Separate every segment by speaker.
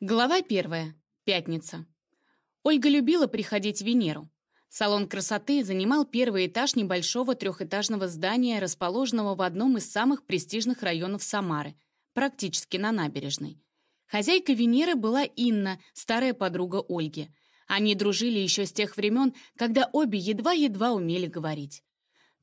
Speaker 1: Глава первая. Пятница. Ольга любила приходить в Венеру. Салон красоты занимал первый этаж небольшого трехэтажного здания, расположенного в одном из самых престижных районов Самары, практически на набережной. Хозяйка Венеры была Инна, старая подруга Ольги. Они дружили еще с тех времен, когда обе едва-едва умели говорить.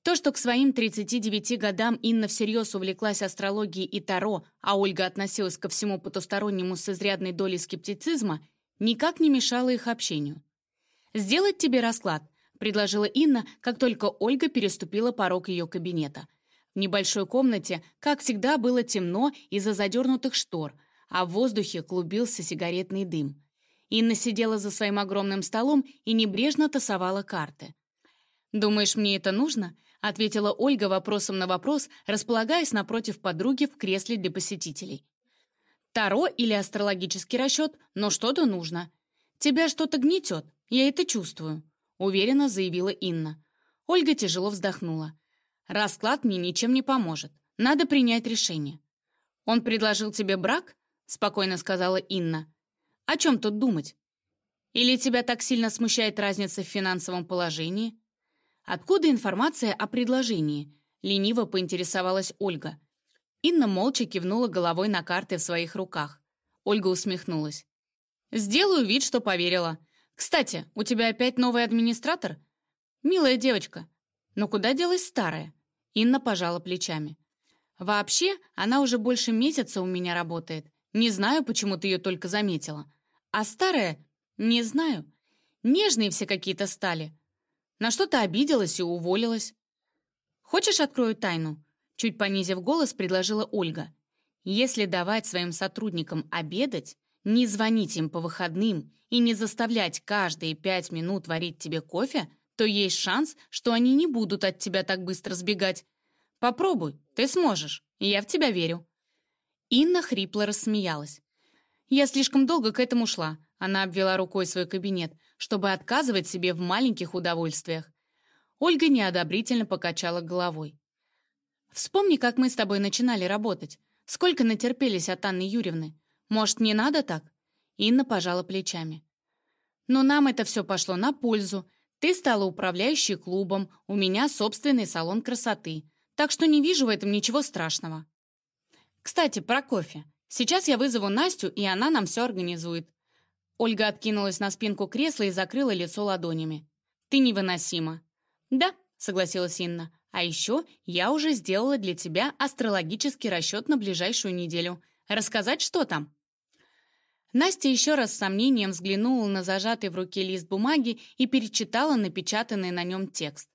Speaker 1: То, что к своим 39 годам Инна всерьез увлеклась астрологией и Таро, а Ольга относилась ко всему потустороннему с изрядной долей скептицизма, никак не мешало их общению. «Сделать тебе расклад», — предложила Инна, как только Ольга переступила порог ее кабинета. В небольшой комнате, как всегда, было темно из-за задернутых штор, а в воздухе клубился сигаретный дым. Инна сидела за своим огромным столом и небрежно тасовала карты. «Думаешь, мне это нужно?» Ответила Ольга вопросом на вопрос, располагаясь напротив подруги в кресле для посетителей. «Таро или астрологический расчет, но что-то нужно. Тебя что-то гнетет, я это чувствую», — уверенно заявила Инна. Ольга тяжело вздохнула. «Расклад мне ничем не поможет. Надо принять решение». «Он предложил тебе брак?» — спокойно сказала Инна. «О чем тут думать? Или тебя так сильно смущает разница в финансовом положении?» «Откуда информация о предложении?» — лениво поинтересовалась Ольга. Инна молча кивнула головой на карты в своих руках. Ольга усмехнулась. «Сделаю вид, что поверила. Кстати, у тебя опять новый администратор?» «Милая девочка. Но куда делась старая?» Инна пожала плечами. «Вообще, она уже больше месяца у меня работает. Не знаю, почему ты ее только заметила. А старая? Не знаю. Нежные все какие-то стали. На что-то обиделась и уволилась. «Хочешь, открою тайну?» Чуть понизив голос, предложила Ольга. «Если давать своим сотрудникам обедать, не звонить им по выходным и не заставлять каждые пять минут варить тебе кофе, то есть шанс, что они не будут от тебя так быстро сбегать. Попробуй, ты сможешь, я в тебя верю». Инна хрипло рассмеялась. «Я слишком долго к этому шла», — она обвела рукой свой кабинет чтобы отказывать себе в маленьких удовольствиях. Ольга неодобрительно покачала головой. «Вспомни, как мы с тобой начинали работать. Сколько натерпелись от Анны Юрьевны. Может, не надо так?» Инна пожала плечами. «Но нам это все пошло на пользу. Ты стала управляющей клубом, у меня собственный салон красоты. Так что не вижу в этом ничего страшного. Кстати, про кофе. Сейчас я вызову Настю, и она нам все организует. Ольга откинулась на спинку кресла и закрыла лицо ладонями. «Ты невыносима». «Да», — согласилась Инна. «А еще я уже сделала для тебя астрологический расчет на ближайшую неделю. Рассказать, что там?» Настя еще раз с сомнением взглянула на зажатый в руке лист бумаги и перечитала напечатанный на нем текст.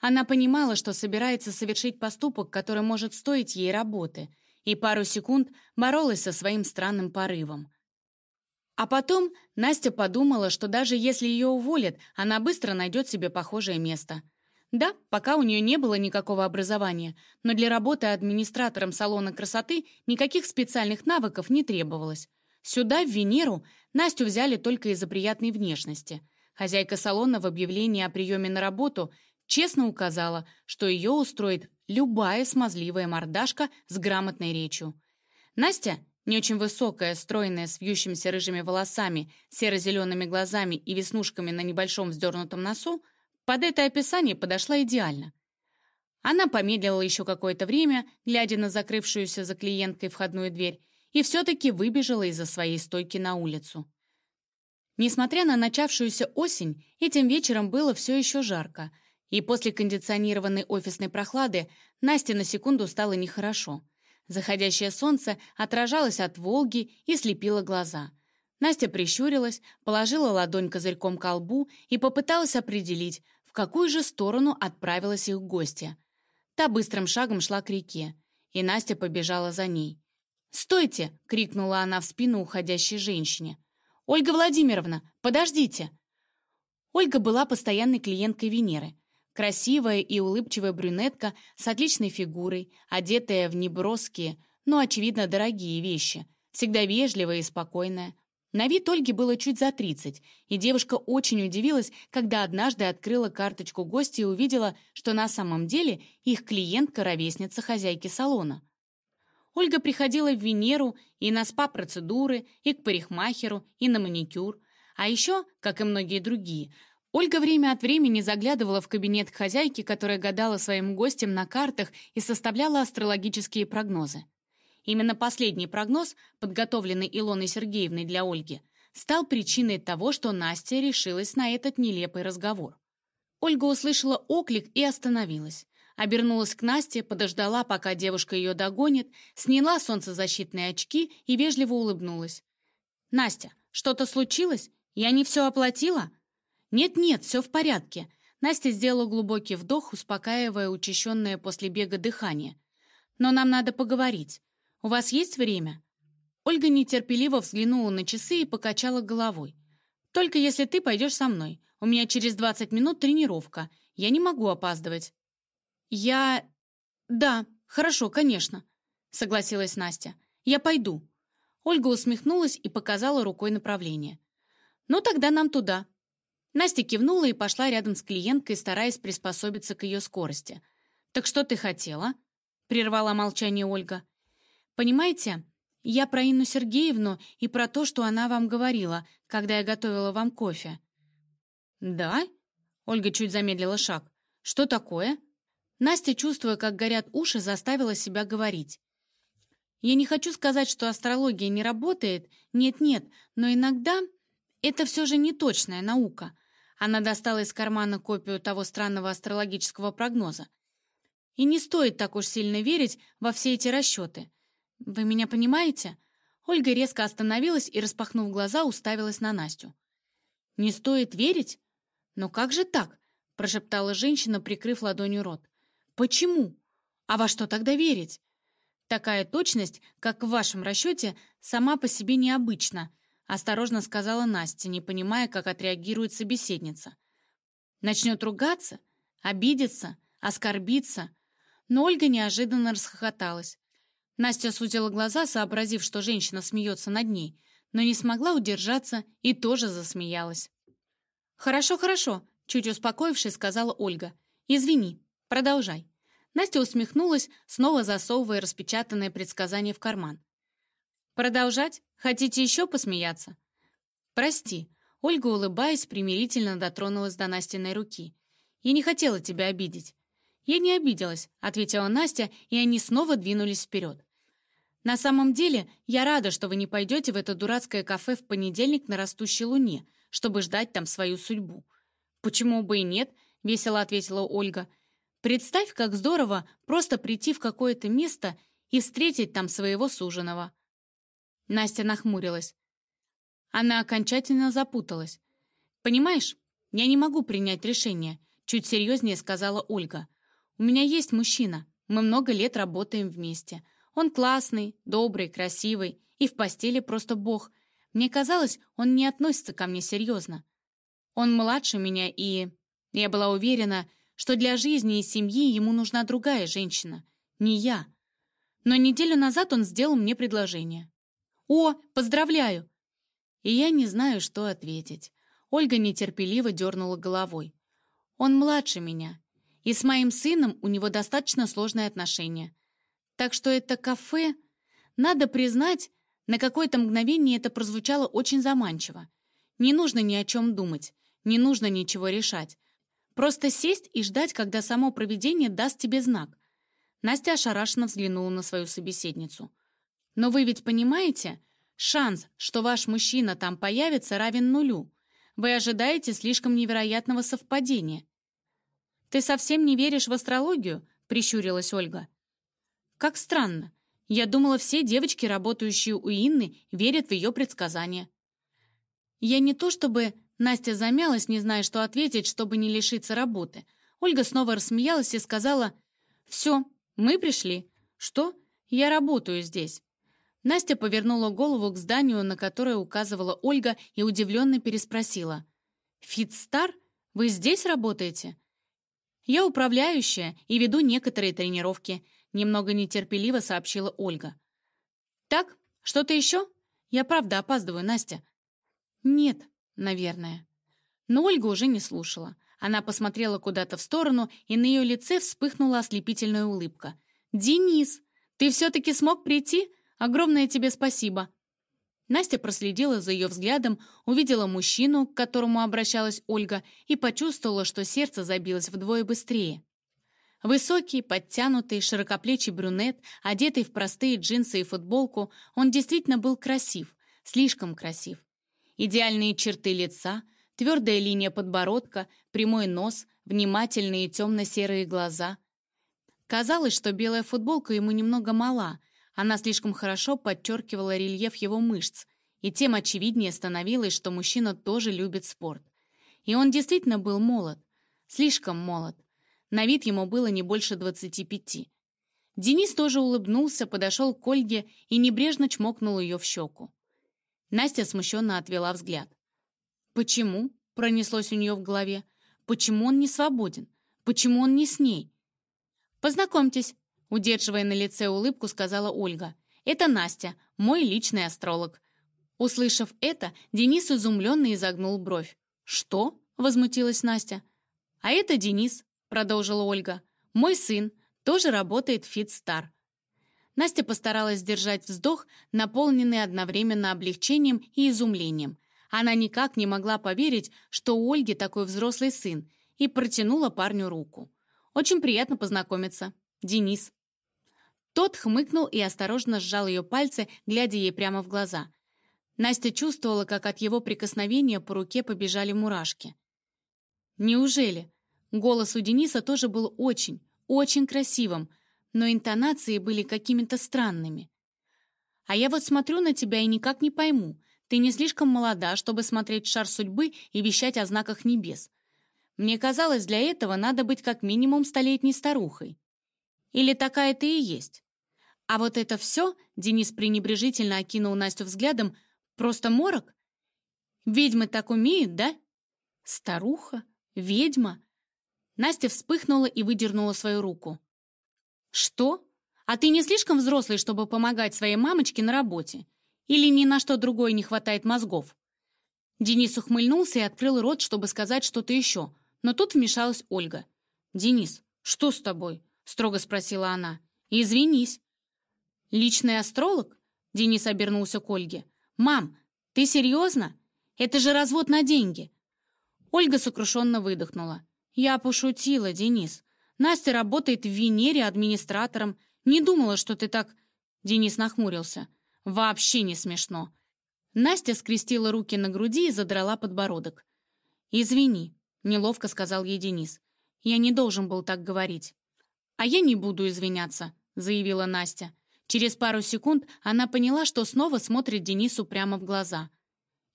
Speaker 1: Она понимала, что собирается совершить поступок, который может стоить ей работы, и пару секунд боролась со своим странным порывом. А потом Настя подумала, что даже если ее уволят, она быстро найдет себе похожее место. Да, пока у нее не было никакого образования, но для работы администратором салона красоты никаких специальных навыков не требовалось. Сюда, в Венеру, Настю взяли только из-за приятной внешности. Хозяйка салона в объявлении о приеме на работу честно указала, что ее устроит любая смазливая мордашка с грамотной речью. Настя не очень высокая, стройная, с вьющимися рыжими волосами, серо-зелеными глазами и веснушками на небольшом вздернутом носу, под это описание подошла идеально. Она помедлила еще какое-то время, глядя на закрывшуюся за клиенткой входную дверь, и все-таки выбежала из-за своей стойки на улицу. Несмотря на начавшуюся осень, этим вечером было все еще жарко, и после кондиционированной офисной прохлады Насте на секунду стало нехорошо. Заходящее солнце отражалось от Волги и слепило глаза. Настя прищурилась, положила ладонь козырьком к лбу и попыталась определить, в какую же сторону отправилась их гостья. Та быстрым шагом шла к реке, и Настя побежала за ней. «Стойте!» — крикнула она в спину уходящей женщине. «Ольга Владимировна, подождите!» Ольга была постоянной клиенткой Венеры. Красивая и улыбчивая брюнетка с отличной фигурой, одетая в неброские, но, очевидно, дорогие вещи, всегда вежливая и спокойная. На вид Ольги было чуть за 30, и девушка очень удивилась, когда однажды открыла карточку гостя и увидела, что на самом деле их клиентка — ровесница хозяйки салона. Ольга приходила в Венеру и на спа-процедуры, и к парикмахеру, и на маникюр. А еще, как и многие другие, Ольга время от времени заглядывала в кабинет к хозяйке, которая гадала своим гостям на картах и составляла астрологические прогнозы. Именно последний прогноз, подготовленный Илоной Сергеевной для Ольги, стал причиной того, что Настя решилась на этот нелепый разговор. Ольга услышала оклик и остановилась. Обернулась к Насте, подождала, пока девушка ее догонит, сняла солнцезащитные очки и вежливо улыбнулась. «Настя, что-то случилось? Я не все оплатила?» «Нет-нет, все в порядке». Настя сделала глубокий вдох, успокаивая учащенное после бега дыхание. «Но нам надо поговорить. У вас есть время?» Ольга нетерпеливо взглянула на часы и покачала головой. «Только если ты пойдешь со мной. У меня через 20 минут тренировка. Я не могу опаздывать». «Я... да, хорошо, конечно», — согласилась Настя. «Я пойду». Ольга усмехнулась и показала рукой направление. «Ну, тогда нам туда». Настя кивнула и пошла рядом с клиенткой, стараясь приспособиться к ее скорости. «Так что ты хотела?» — прервала молчание Ольга. «Понимаете, я про Инну Сергеевну и про то, что она вам говорила, когда я готовила вам кофе». «Да?» — Ольга чуть замедлила шаг. «Что такое?» Настя, чувствуя, как горят уши, заставила себя говорить. «Я не хочу сказать, что астрология не работает. Нет-нет, но иногда это все же не точная наука». Она достала из кармана копию того странного астрологического прогноза. «И не стоит так уж сильно верить во все эти расчеты. Вы меня понимаете?» Ольга резко остановилась и, распахнув глаза, уставилась на Настю. «Не стоит верить? Но как же так?» прошептала женщина, прикрыв ладонью рот. Почему? А во что тогда верить? Такая точность, как в вашем расчете, сама по себе необычна, осторожно сказала Настя, не понимая, как отреагирует собеседница. Начнет ругаться, обидеться, оскорбиться. Но Ольга неожиданно расхохоталась. Настя сузила глаза, сообразив, что женщина смеется над ней, но не смогла удержаться и тоже засмеялась. «Хорошо, хорошо», — чуть успокоившись, сказала Ольга. «Извини, продолжай». Настя усмехнулась, снова засовывая распечатанное предсказание в карман. «Продолжать? Хотите еще посмеяться?» «Прости», — Ольга, улыбаясь, примирительно дотронулась до Настиной руки. «Я не хотела тебя обидеть». «Я не обиделась», — ответила Настя, и они снова двинулись вперед. «На самом деле, я рада, что вы не пойдете в это дурацкое кафе в понедельник на растущей луне, чтобы ждать там свою судьбу». «Почему бы и нет?» — весело ответила Ольга — Представь, как здорово просто прийти в какое-то место и встретить там своего суженого. Настя нахмурилась. Она окончательно запуталась. «Понимаешь, я не могу принять решение», — чуть серьезнее сказала Ольга. «У меня есть мужчина. Мы много лет работаем вместе. Он классный, добрый, красивый и в постели просто бог. Мне казалось, он не относится ко мне серьезно. Он младше меня, и я была уверена, что для жизни и семьи ему нужна другая женщина, не я. Но неделю назад он сделал мне предложение. «О, поздравляю!» И я не знаю, что ответить. Ольга нетерпеливо дернула головой. «Он младше меня, и с моим сыном у него достаточно сложные отношения. Так что это кафе... Надо признать, на какое-то мгновение это прозвучало очень заманчиво. Не нужно ни о чем думать, не нужно ничего решать. Просто сесть и ждать, когда само провидение даст тебе знак. Настя ошарашенно взглянула на свою собеседницу. «Но вы ведь понимаете, шанс, что ваш мужчина там появится, равен нулю. Вы ожидаете слишком невероятного совпадения». «Ты совсем не веришь в астрологию?» — прищурилась Ольга. «Как странно. Я думала, все девочки, работающие у Инны, верят в ее предсказания». «Я не то чтобы Настя замялась, не зная, что ответить, чтобы не лишиться работы. Ольга снова рассмеялась и сказала, «Все, мы пришли. Что? Я работаю здесь». Настя повернула голову к зданию, на которое указывала Ольга, и удивленно переспросила. «Фитстар? Вы здесь работаете?» «Я управляющая и веду некоторые тренировки», немного нетерпеливо сообщила Ольга. «Так, что-то еще? Я правда опаздываю, Настя». «Нет, наверное. Но Ольга уже не слушала. Она посмотрела куда-то в сторону, и на ее лице вспыхнула ослепительная улыбка. «Денис, «Ты все-таки смог прийти? Огромное тебе спасибо!» Настя проследила за ее взглядом, увидела мужчину, к которому обращалась Ольга, и почувствовала, что сердце забилось вдвое быстрее. Высокий, подтянутый, широкоплечий брюнет, одетый в простые джинсы и футболку, он действительно был красив, слишком красив. Идеальные черты лица, твердая линия подбородка, прямой нос, внимательные темно-серые глаза. Казалось, что белая футболка ему немного мала, она слишком хорошо подчеркивала рельеф его мышц, и тем очевиднее становилось, что мужчина тоже любит спорт. И он действительно был молод, слишком молод. На вид ему было не больше 25. Денис тоже улыбнулся, подошел к Ольге и небрежно чмокнул ее в щеку. Настя смущенно отвела взгляд. «Почему?» — пронеслось у нее в голове. «Почему он не свободен? Почему он не с ней?» «Познакомьтесь», — удерживая на лице улыбку, сказала Ольга. «Это Настя, мой личный астролог». Услышав это, Денис изумленно изогнул бровь. «Что?» — возмутилась Настя. «А это Денис», продолжила Ольга. «Мой сын тоже работает в Фитстар». Настя постаралась сдержать вздох, наполненный одновременно облегчением и изумлением. Она никак не могла поверить, что у Ольги такой взрослый сын, и протянула парню руку. «Очень приятно познакомиться. Денис». Тот хмыкнул и осторожно сжал ее пальцы, глядя ей прямо в глаза. Настя чувствовала, как от его прикосновения по руке побежали мурашки. «Неужели?» Голос у Дениса тоже был очень, очень красивым, но интонации были какими-то странными. «А я вот смотрю на тебя и никак не пойму. Ты не слишком молода, чтобы смотреть шар судьбы и вещать о знаках небес. Мне казалось, для этого надо быть как минимум столетней старухой. Или такая ты и есть? А вот это все, Денис пренебрежительно окинул Настю взглядом, просто морок? Ведьмы так умеют, да? Старуха? Ведьма? Настя вспыхнула и выдернула свою руку. «Что? А ты не слишком взрослый, чтобы помогать своей мамочке на работе? Или ни на что другое не хватает мозгов?» Денис ухмыльнулся и открыл рот, чтобы сказать что-то еще, но тут вмешалась Ольга. «Денис, что с тобой?» — строго спросила она. «Извинись». «Личный астролог?» — Денис обернулся к Ольге. «Мам, ты серьезно? Это же развод на деньги!» Ольга сокрушенно выдохнула. «Я пошутила, Денис. Настя работает в Венере администратором. Не думала, что ты так...» Денис нахмурился. «Вообще не смешно». Настя скрестила руки на груди и задрала подбородок. «Извини», — неловко сказал ей Денис. «Я не должен был так говорить». «А я не буду извиняться», — заявила Настя. Через пару секунд она поняла, что снова смотрит Денису прямо в глаза.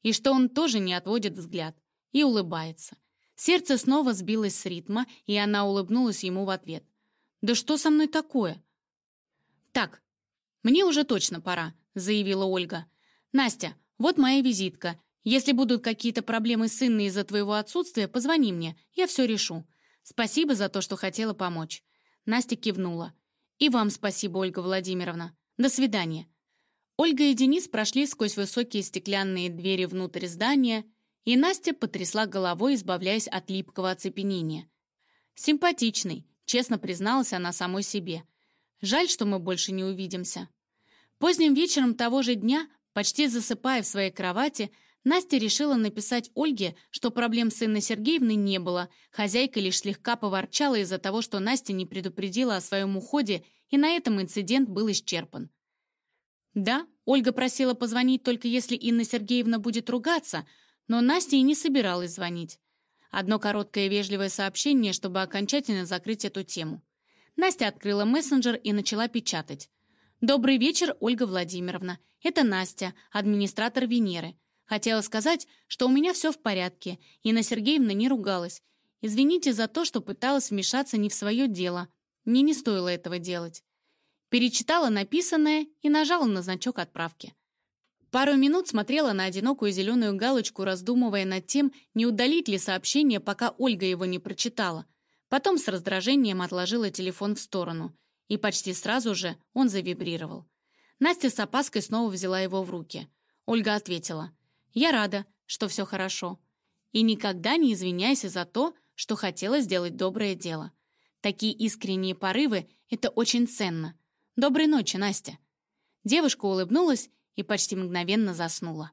Speaker 1: И что он тоже не отводит взгляд. И улыбается. Сердце снова сбилось с ритма, и она улыбнулась ему в ответ. «Да что со мной такое?» «Так, мне уже точно пора», — заявила Ольга. «Настя, вот моя визитка. Если будут какие-то проблемы с Инной из-за твоего отсутствия, позвони мне, я все решу. Спасибо за то, что хотела помочь». Настя кивнула. «И вам спасибо, Ольга Владимировна. До свидания». Ольга и Денис прошли сквозь высокие стеклянные двери внутрь здания и Настя потрясла головой, избавляясь от липкого оцепенения. «Симпатичный», — честно призналась она самой себе. «Жаль, что мы больше не увидимся». Поздним вечером того же дня, почти засыпая в своей кровати, Настя решила написать Ольге, что проблем с Инной Сергеевной не было, хозяйка лишь слегка поворчала из-за того, что Настя не предупредила о своем уходе, и на этом инцидент был исчерпан. Да, Ольга просила позвонить только если Инна Сергеевна будет ругаться — но Настя и не собиралась звонить. Одно короткое вежливое сообщение, чтобы окончательно закрыть эту тему. Настя открыла мессенджер и начала печатать. «Добрый вечер, Ольга Владимировна. Это Настя, администратор Венеры. Хотела сказать, что у меня все в порядке. Инна Сергеевна не ругалась. Извините за то, что пыталась вмешаться не в свое дело. Мне не стоило этого делать». Перечитала написанное и нажала на значок отправки. Пару минут смотрела на одинокую зеленую галочку, раздумывая над тем, не удалить ли сообщение, пока Ольга его не прочитала. Потом с раздражением отложила телефон в сторону. И почти сразу же он завибрировал. Настя с опаской снова взяла его в руки. Ольга ответила. «Я рада, что все хорошо. И никогда не извиняйся за то, что хотела сделать доброе дело. Такие искренние порывы — это очень ценно. «Доброй ночи, Настя». Девушка улыбнулась и почти мгновенно заснула.